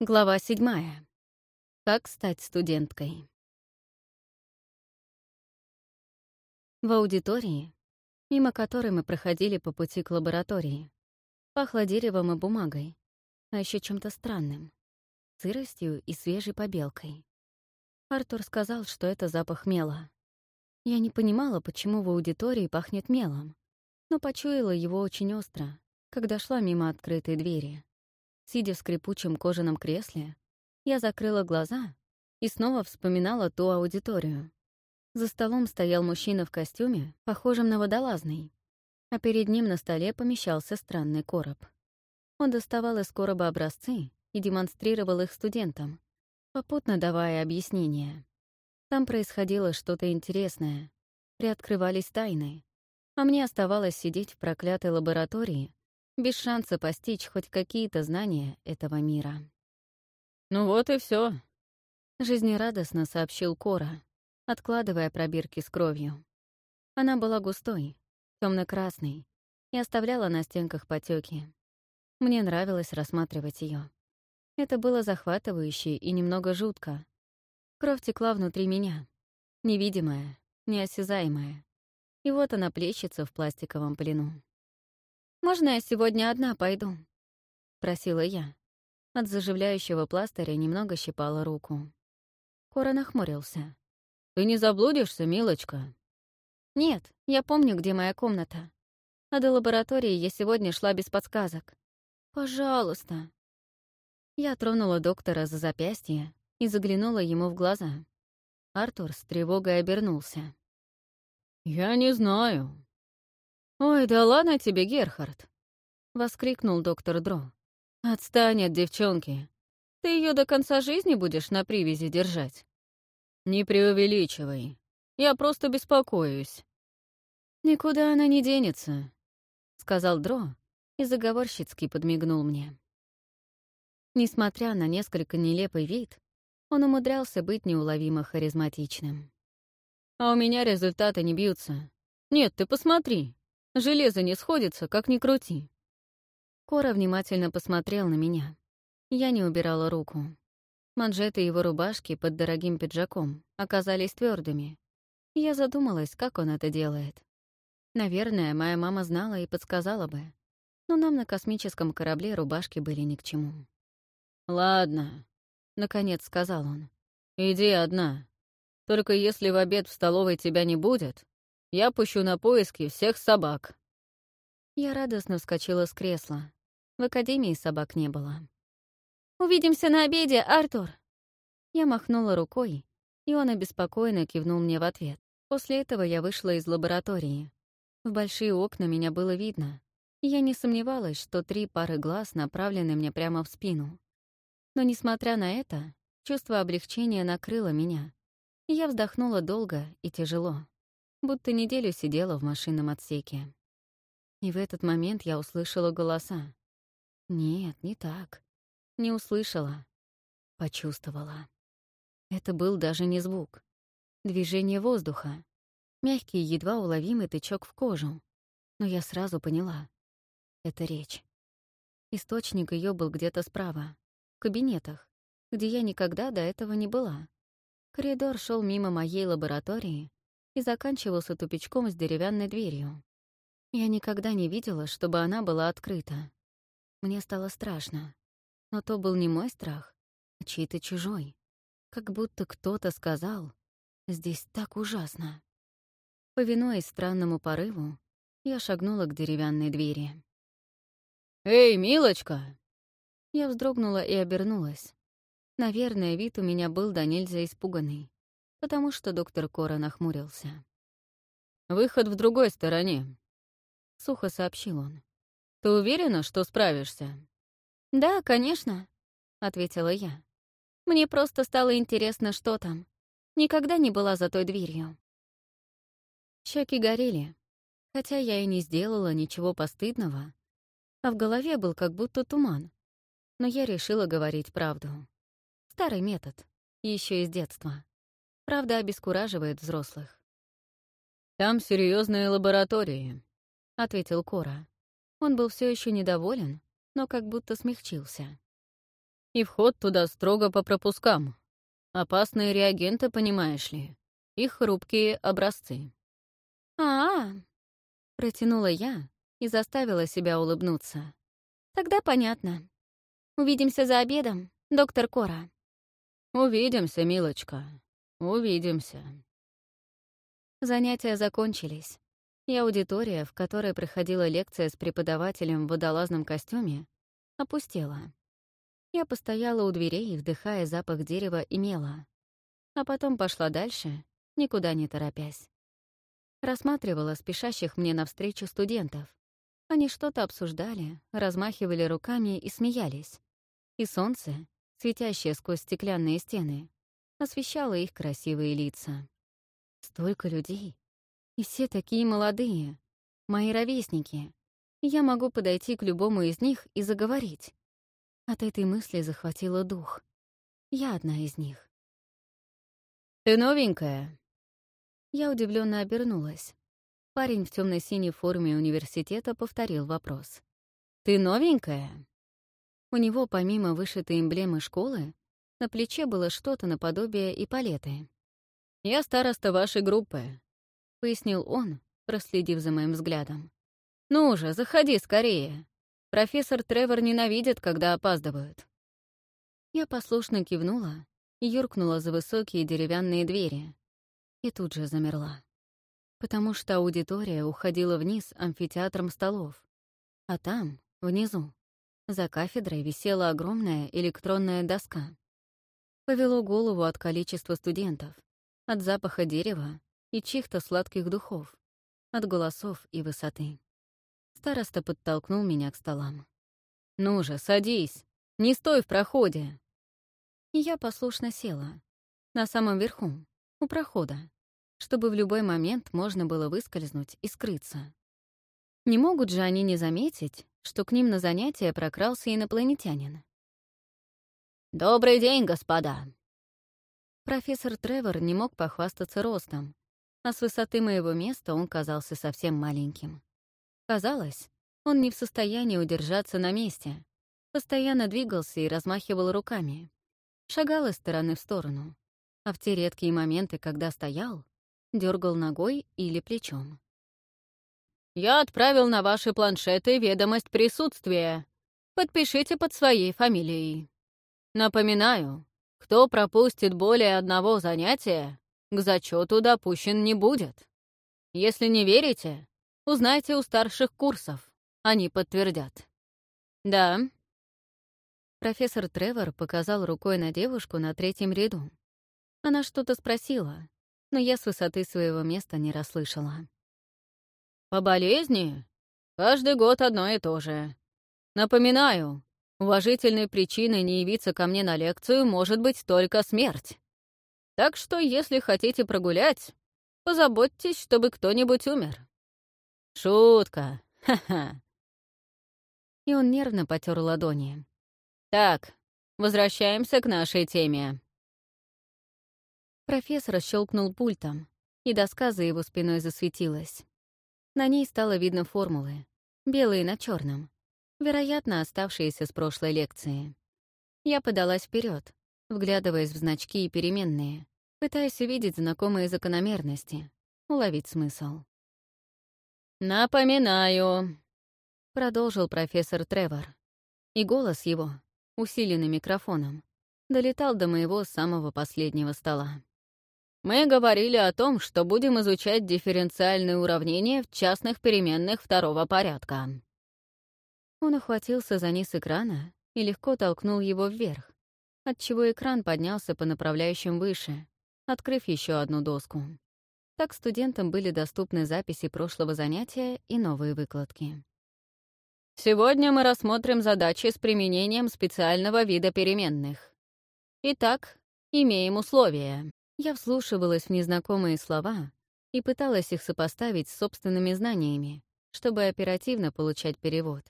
Глава седьмая. Как стать студенткой. В аудитории, мимо которой мы проходили по пути к лаборатории, пахло деревом и бумагой, а еще чем-то странным — сыростью и свежей побелкой. Артур сказал, что это запах мела. Я не понимала, почему в аудитории пахнет мелом, но почуяла его очень остро, когда шла мимо открытой двери. Сидя в скрипучем кожаном кресле, я закрыла глаза и снова вспоминала ту аудиторию. За столом стоял мужчина в костюме, похожем на водолазный, а перед ним на столе помещался странный короб. Он доставал из короба образцы и демонстрировал их студентам, попутно давая объяснения. Там происходило что-то интересное, приоткрывались тайны, а мне оставалось сидеть в проклятой лаборатории без шанса постичь хоть какие-то знания этого мира. «Ну вот и все, жизнерадостно сообщил Кора, откладывая пробирки с кровью. Она была густой, темно красной и оставляла на стенках потеки. Мне нравилось рассматривать ее. Это было захватывающе и немного жутко. Кровь текла внутри меня, невидимая, неосязаемая. И вот она плещется в пластиковом плену. «Можно я сегодня одна пойду?» — просила я. От заживляющего пластыря немного щипала руку. Кора нахмурился. «Ты не заблудишься, милочка?» «Нет, я помню, где моя комната. А до лаборатории я сегодня шла без подсказок. Пожалуйста». Я тронула доктора за запястье и заглянула ему в глаза. Артур с тревогой обернулся. «Я не знаю», «Ой, да ладно тебе, Герхард!» — воскликнул доктор Дро. «Отстань от девчонки. Ты ее до конца жизни будешь на привязи держать?» «Не преувеличивай. Я просто беспокоюсь». «Никуда она не денется», — сказал Дро и заговорщицки подмигнул мне. Несмотря на несколько нелепый вид, он умудрялся быть неуловимо харизматичным. «А у меня результаты не бьются. Нет, ты посмотри. Железо не сходится, как ни крути». Кора внимательно посмотрел на меня. Я не убирала руку. Манжеты его рубашки под дорогим пиджаком оказались твердыми. Я задумалась, как он это делает. Наверное, моя мама знала и подсказала бы. Но нам на космическом корабле рубашки были ни к чему. «Ладно», — наконец сказал он. «Иди одна. Только если в обед в столовой тебя не будет, я пущу на поиски всех собак». Я радостно вскочила с кресла. В академии собак не было. «Увидимся на обеде, Артур!» Я махнула рукой, и он обеспокоенно кивнул мне в ответ. После этого я вышла из лаборатории. В большие окна меня было видно, я не сомневалась, что три пары глаз направлены мне прямо в спину. Но, несмотря на это, чувство облегчения накрыло меня, я вздохнула долго и тяжело будто неделю сидела в машинном отсеке. И в этот момент я услышала голоса. Нет, не так. Не услышала. Почувствовала. Это был даже не звук. Движение воздуха. Мягкий, едва уловимый тычок в кожу. Но я сразу поняла. Это речь. Источник ее был где-то справа, в кабинетах, где я никогда до этого не была. Коридор шел мимо моей лаборатории, и заканчивался тупичком с деревянной дверью. Я никогда не видела, чтобы она была открыта. Мне стало страшно. Но то был не мой страх, а чей-то чужой. Как будто кто-то сказал «Здесь так ужасно». Повинуясь странному порыву, я шагнула к деревянной двери. «Эй, милочка!» Я вздрогнула и обернулась. Наверное, вид у меня был до нельзя испуганный потому что доктор Кора нахмурился. «Выход в другой стороне», — сухо сообщил он. «Ты уверена, что справишься?» «Да, конечно», — ответила я. «Мне просто стало интересно, что там. Никогда не была за той дверью». Щеки горели, хотя я и не сделала ничего постыдного, а в голове был как будто туман. Но я решила говорить правду. Старый метод, еще из детства. Правда, обескураживает взрослых. «Там серьезные лаборатории», — ответил Кора. Он был все еще недоволен, но как будто смягчился. И вход туда строго по пропускам. Опасные реагенты, понимаешь ли. Их хрупкие образцы. А, -а, -а протянула я и заставила себя улыбнуться. Тогда понятно. Увидимся за обедом, доктор Кора. Увидимся, милочка. Увидимся. Занятия закончились, и аудитория, в которой проходила лекция с преподавателем в водолазном костюме, опустела. Я постояла у дверей, вдыхая запах дерева и мела, а потом пошла дальше, никуда не торопясь. Рассматривала спешащих мне навстречу студентов. Они что-то обсуждали, размахивали руками и смеялись. И солнце, светящее сквозь стеклянные стены, освещало их красивые лица. Столько людей. И все такие молодые. Мои ровесники. Я могу подойти к любому из них и заговорить. От этой мысли захватило дух. Я одна из них. «Ты новенькая?» Я удивленно обернулась. Парень в темно синей форме университета повторил вопрос. «Ты новенькая?» У него, помимо вышитой эмблемы школы, на плече было что-то наподобие и палеты. «Я староста вашей группы», — пояснил он, проследив за моим взглядом. «Ну же, заходи скорее. Профессор Тревор ненавидит, когда опаздывают». Я послушно кивнула и юркнула за высокие деревянные двери. И тут же замерла. Потому что аудитория уходила вниз амфитеатром столов. А там, внизу, за кафедрой висела огромная электронная доска. Повело голову от количества студентов, от запаха дерева и чьих-то сладких духов, от голосов и высоты. Староста подтолкнул меня к столам. «Ну же, садись! Не стой в проходе!» Я послушно села. На самом верху, у прохода, чтобы в любой момент можно было выскользнуть и скрыться. Не могут же они не заметить, что к ним на занятия прокрался инопланетянин. «Добрый день, господа!» Профессор Тревор не мог похвастаться ростом, а с высоты моего места он казался совсем маленьким. Казалось, он не в состоянии удержаться на месте, постоянно двигался и размахивал руками, шагал из стороны в сторону, а в те редкие моменты, когда стоял, дергал ногой или плечом. «Я отправил на ваши планшеты ведомость присутствия. Подпишите под своей фамилией. Напоминаю, кто пропустит более одного занятия, к зачету допущен не будет. Если не верите, узнайте у старших курсов, они подтвердят. Да?» Профессор Тревор показал рукой на девушку на третьем ряду. Она что-то спросила, но я с высоты своего места не расслышала. «По болезни? Каждый год одно и то же. Напоминаю, уважительной причиной не явиться ко мне на лекцию может быть только смерть. Так что, если хотите прогулять, позаботьтесь, чтобы кто-нибудь умер. Шутка, ха-ха». И он нервно потер ладони. «Так, возвращаемся к нашей теме. Профессор щелкнул пультом, и доска за его спиной засветилась. На ней стало видно формулы, белые на черном, вероятно, оставшиеся с прошлой лекции. Я подалась вперед, вглядываясь в значки и переменные, пытаясь увидеть знакомые закономерности, уловить смысл. «Напоминаю», — продолжил профессор Тревор. И голос его, усиленный микрофоном, долетал до моего самого последнего стола. Мы говорили о том, что будем изучать дифференциальные уравнения в частных переменных второго порядка. Он охватился за низ экрана и легко толкнул его вверх, отчего экран поднялся по направляющим выше, открыв еще одну доску. Так студентам были доступны записи прошлого занятия и новые выкладки. Сегодня мы рассмотрим задачи с применением специального вида переменных. Итак, имеем условия. Я вслушивалась в незнакомые слова и пыталась их сопоставить с собственными знаниями, чтобы оперативно получать перевод.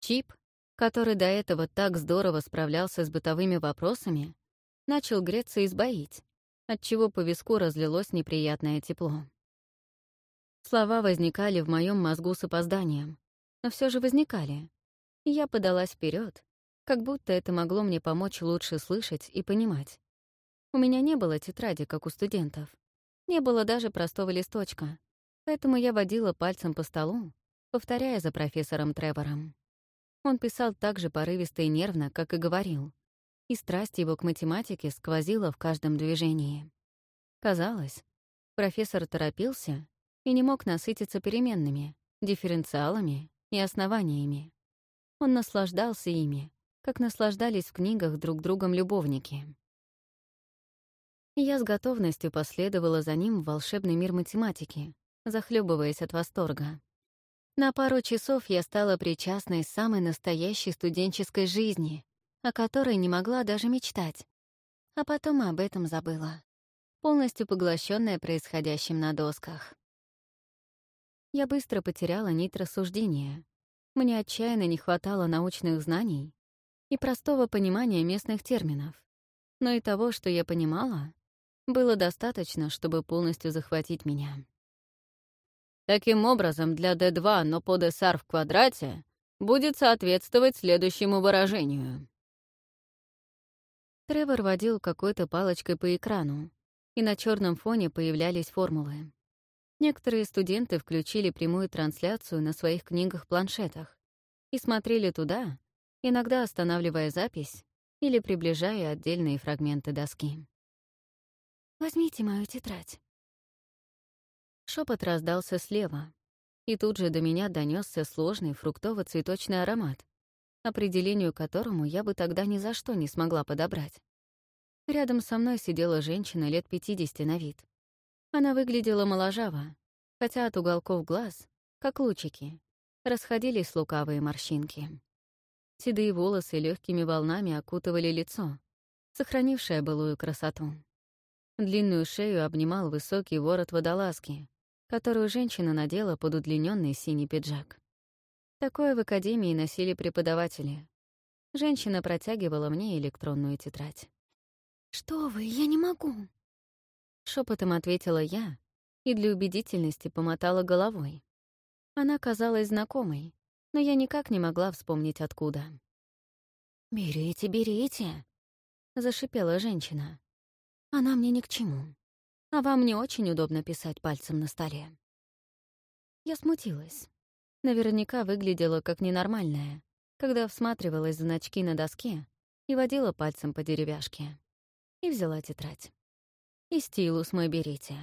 Чип, который до этого так здорово справлялся с бытовыми вопросами, начал греться и сбоить, отчего по виску разлилось неприятное тепло. Слова возникали в моем мозгу с опозданием, но все же возникали. И я подалась вперед Как будто это могло мне помочь лучше слышать и понимать. У меня не было тетради, как у студентов. Не было даже простого листочка, поэтому я водила пальцем по столу, повторяя за профессором Тревором. Он писал так же порывисто и нервно, как и говорил, и страсть его к математике сквозила в каждом движении. Казалось, профессор торопился и не мог насытиться переменными, дифференциалами и основаниями. Он наслаждался ими, как наслаждались в книгах друг другом любовники. я с готовностью последовала за ним в волшебный мир математики, захлебываясь от восторга. На пару часов я стала причастной самой настоящей студенческой жизни, о которой не могла даже мечтать. А потом об этом забыла, полностью поглощенная происходящим на досках. Я быстро потеряла нить рассуждения. Мне отчаянно не хватало научных знаний и простого понимания местных терминов. Но и того, что я понимала, было достаточно, чтобы полностью захватить меня. Таким образом, для D2, но под SR в квадрате будет соответствовать следующему выражению. Тревор водил какой-то палочкой по экрану, и на черном фоне появлялись формулы. Некоторые студенты включили прямую трансляцию на своих книгах-планшетах и смотрели туда, иногда останавливая запись или приближая отдельные фрагменты доски. «Возьмите мою тетрадь», Шепот раздался слева, и тут же до меня донесся сложный фруктово-цветочный аромат, определению которому я бы тогда ни за что не смогла подобрать. Рядом со мной сидела женщина лет 50 на вид. Она выглядела моложаво, хотя от уголков глаз, как лучики, расходились лукавые морщинки. Седые волосы легкими волнами окутывали лицо, сохранившее былую красоту. Длинную шею обнимал высокий ворот водолазки, которую женщина надела под удлиненный синий пиджак. Такое в академии носили преподаватели. Женщина протягивала мне электронную тетрадь. «Что вы, я не могу!» Шепотом ответила я и для убедительности помотала головой. Она казалась знакомой, но я никак не могла вспомнить откуда. «Берите, берите!» — зашипела женщина. «Она мне ни к чему а вам не очень удобно писать пальцем на столе». Я смутилась. Наверняка выглядела как ненормальная, когда всматривалась в значки на доске и водила пальцем по деревяшке. И взяла тетрадь. «И стилус мой берите.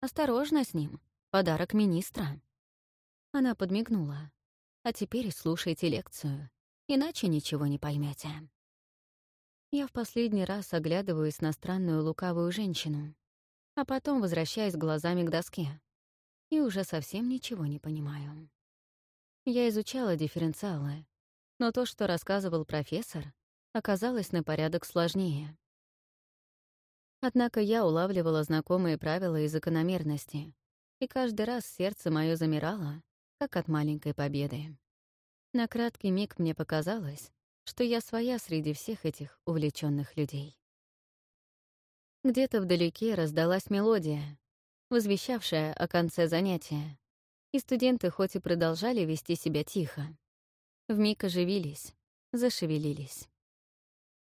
Осторожно с ним. Подарок министра». Она подмигнула. «А теперь слушайте лекцию, иначе ничего не поймете. Я в последний раз оглядываюсь на странную лукавую женщину, а потом возвращаясь глазами к доске. И уже совсем ничего не понимаю. Я изучала дифференциалы, но то, что рассказывал профессор, оказалось на порядок сложнее. Однако я улавливала знакомые правила и закономерности, и каждый раз сердце мое замирало, как от маленькой победы. На краткий миг мне показалось, что я своя среди всех этих увлеченных людей. Где-то вдалеке раздалась мелодия, возвещавшая о конце занятия, и студенты хоть и продолжали вести себя тихо, вмиг оживились, зашевелились.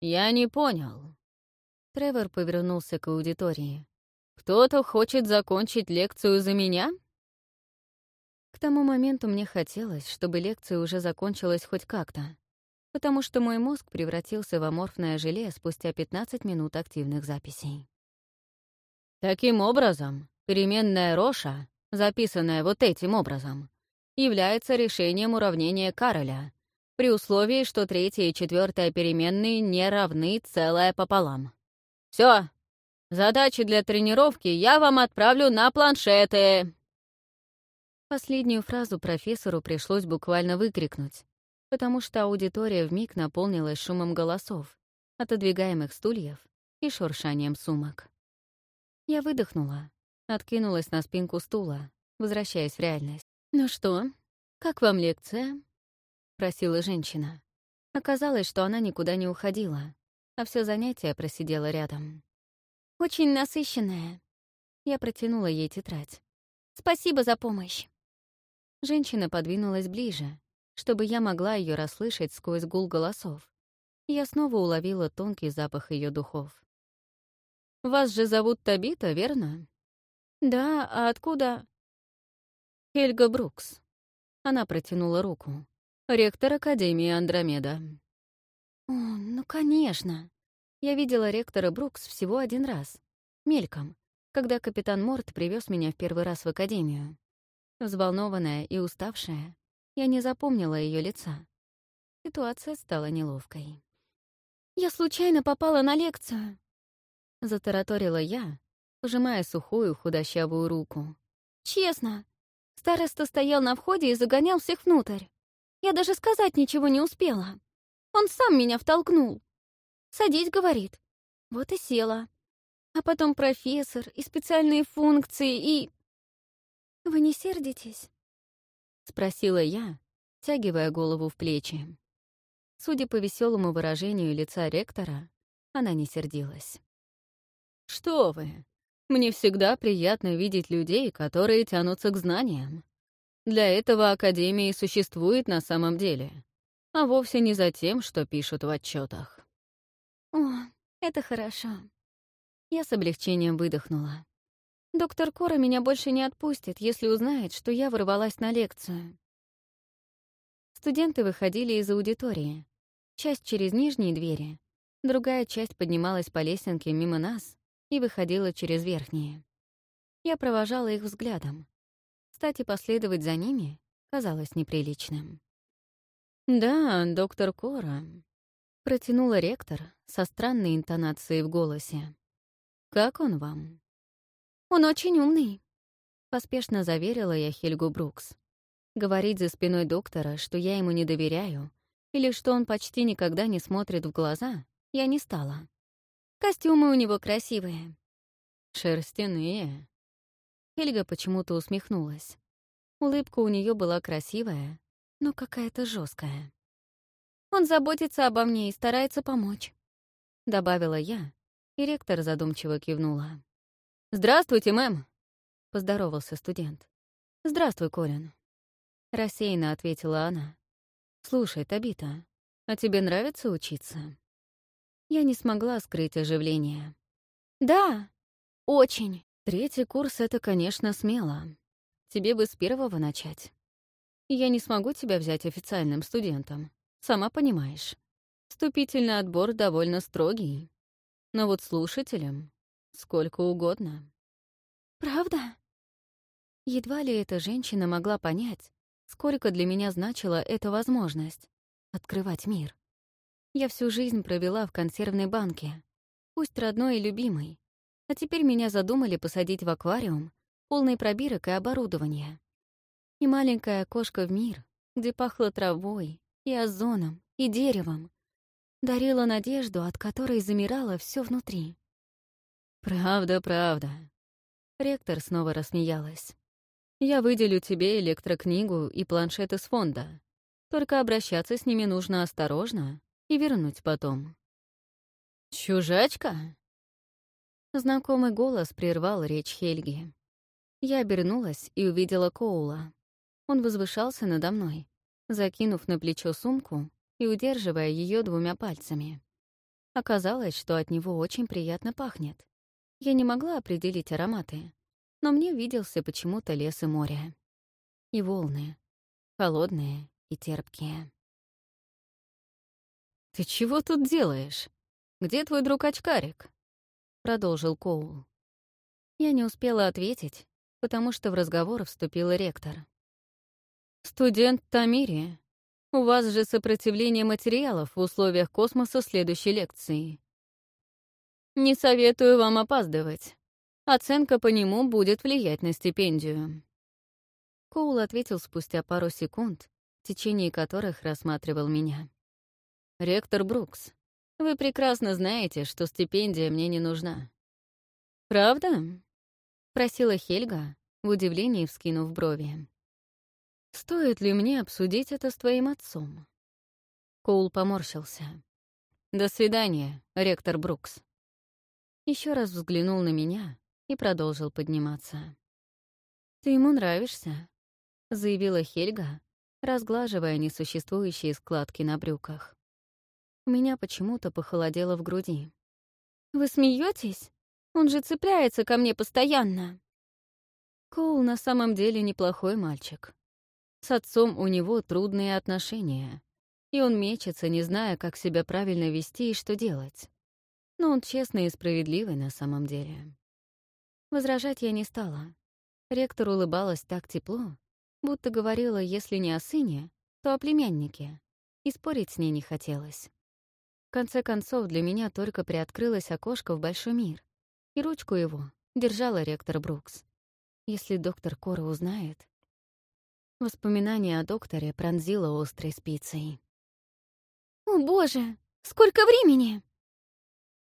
«Я не понял». Тревор повернулся к аудитории. «Кто-то хочет закончить лекцию за меня?» К тому моменту мне хотелось, чтобы лекция уже закончилась хоть как-то, потому что мой мозг превратился в аморфное желе спустя 15 минут активных записей. Таким образом, переменная Роша, записанная вот этим образом, является решением уравнения Кароля, при условии, что третья и четвертая переменные не равны целое пополам. Все. Задачи для тренировки я вам отправлю на планшеты. Последнюю фразу профессору пришлось буквально выкрикнуть, потому что аудитория вмиг наполнилась шумом голосов, отодвигаемых стульев и шуршанием сумок. Я выдохнула, откинулась на спинку стула, возвращаясь в реальность. «Ну что, как вам лекция?» — просила женщина. Оказалось, что она никуда не уходила, а все занятие просидела рядом. «Очень насыщенная». Я протянула ей тетрадь. «Спасибо за помощь». Женщина подвинулась ближе, чтобы я могла ее расслышать сквозь гул голосов, Я снова уловила тонкий запах ее духов. «Вас же зовут Табита, верно?» «Да, а откуда?» «Хельга Брукс». Она протянула руку. «Ректор Академии Андромеда». «О, ну, конечно. Я видела ректора Брукс всего один раз. Мельком, когда капитан Морт привез меня в первый раз в Академию. Взволнованная и уставшая, я не запомнила ее лица. Ситуация стала неловкой. «Я случайно попала на лекцию», — затараторила я, пожимая сухую худощавую руку. «Честно, староста стоял на входе и загонял всех внутрь. Я даже сказать ничего не успела. Он сам меня втолкнул. «Садись», — говорит. Вот и села. А потом профессор и специальные функции, и... «Вы не сердитесь?» — спросила я, тягивая голову в плечи. Судя по веселому выражению лица ректора, она не сердилась. «Что вы! Мне всегда приятно видеть людей, которые тянутся к знаниям. Для этого Академия существует на самом деле, а вовсе не за тем, что пишут в отчетах. «О, это хорошо». Я с облегчением выдохнула. «Доктор Кора меня больше не отпустит, если узнает, что я ворвалась на лекцию». Студенты выходили из аудитории, Часть через нижние двери, другая часть поднималась по лесенке мимо нас и выходила через верхние. Я провожала их взглядом. Кстати, последовать за ними казалось неприличным. «Да, доктор Кора», — протянула ректор со странной интонацией в голосе. «Как он вам?» «Он очень умный», — поспешно заверила я Хельгу Брукс. Говорить за спиной доктора, что я ему не доверяю, или что он почти никогда не смотрит в глаза, я не стала. Костюмы у него красивые. Шерстяные. Хельга почему-то усмехнулась. Улыбка у нее была красивая, но какая-то жесткая. Он заботится обо мне и старается помочь. Добавила я, и ректор задумчиво кивнула. «Здравствуйте, мэм!» — поздоровался студент. «Здравствуй, Колин». Рассеянно ответила она. «Слушай, Табита, а тебе нравится учиться?» Я не смогла скрыть оживление. «Да, очень. Третий курс — это, конечно, смело. Тебе бы с первого начать. Я не смогу тебя взять официальным студентом, сама понимаешь. Вступительный отбор довольно строгий. Но вот слушателям сколько угодно». «Правда?» Едва ли эта женщина могла понять, Сколько для меня значила эта возможность — открывать мир. Я всю жизнь провела в консервной банке, пусть родной и любимой, а теперь меня задумали посадить в аквариум, полный пробирок и оборудования. И маленькое окошко в мир, где пахло травой, и озоном, и деревом, дарила надежду, от которой замирало все внутри. «Правда, правда». Ректор снова рассмеялась. Я выделю тебе электрокнигу и планшет из фонда. Только обращаться с ними нужно осторожно и вернуть потом. «Чужачка?» Знакомый голос прервал речь Хельги. Я обернулась и увидела Коула. Он возвышался надо мной, закинув на плечо сумку и удерживая ее двумя пальцами. Оказалось, что от него очень приятно пахнет. Я не могла определить ароматы, но мне виделся почему-то лес и море. И волны, холодные и терпкие. «Ты чего тут делаешь? Где твой друг-очкарик?» — продолжил Коул. Я не успела ответить, потому что в разговор вступил ректор. «Студент Тамири, у вас же сопротивление материалов в условиях космоса следующей лекции. Не советую вам опаздывать. Оценка по нему будет влиять на стипендию». Коул ответил спустя пару секунд, в течение которых рассматривал меня. «Ректор Брукс, вы прекрасно знаете, что стипендия мне не нужна». «Правда?» — просила Хельга, в удивлении вскинув брови. «Стоит ли мне обсудить это с твоим отцом?» Коул поморщился. «До свидания, ректор Брукс». Еще раз взглянул на меня, и продолжил подниматься. «Ты ему нравишься», — заявила Хельга, разглаживая несуществующие складки на брюках. У меня почему-то похолодело в груди. «Вы смеетесь? Он же цепляется ко мне постоянно!» Коул на самом деле неплохой мальчик. С отцом у него трудные отношения, и он мечется, не зная, как себя правильно вести и что делать. Но он честный и справедливый на самом деле. Возражать я не стала. Ректор улыбалась так тепло, будто говорила, если не о сыне, то о племяннике, и спорить с ней не хотелось. В конце концов, для меня только приоткрылось окошко в большой мир, и ручку его держала ректор Брукс. Если доктор Кора узнает... Воспоминание о докторе пронзило острой спицей. «О, боже! Сколько времени?»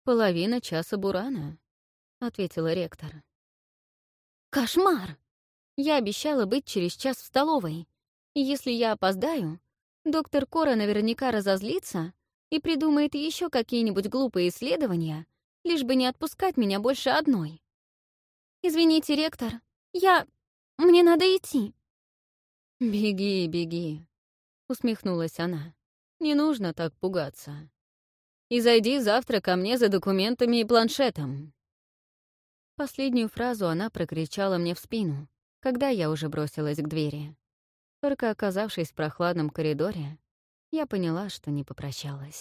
«Половина часа бурана», — ответила ректор. «Кошмар! Я обещала быть через час в столовой, и если я опоздаю, доктор Кора наверняка разозлится и придумает еще какие-нибудь глупые исследования, лишь бы не отпускать меня больше одной. Извините, ректор, я... мне надо идти. «Беги, беги», — усмехнулась она. «Не нужно так пугаться. И зайди завтра ко мне за документами и планшетом». Последнюю фразу она прокричала мне в спину, когда я уже бросилась к двери. Только оказавшись в прохладном коридоре, я поняла, что не попрощалась.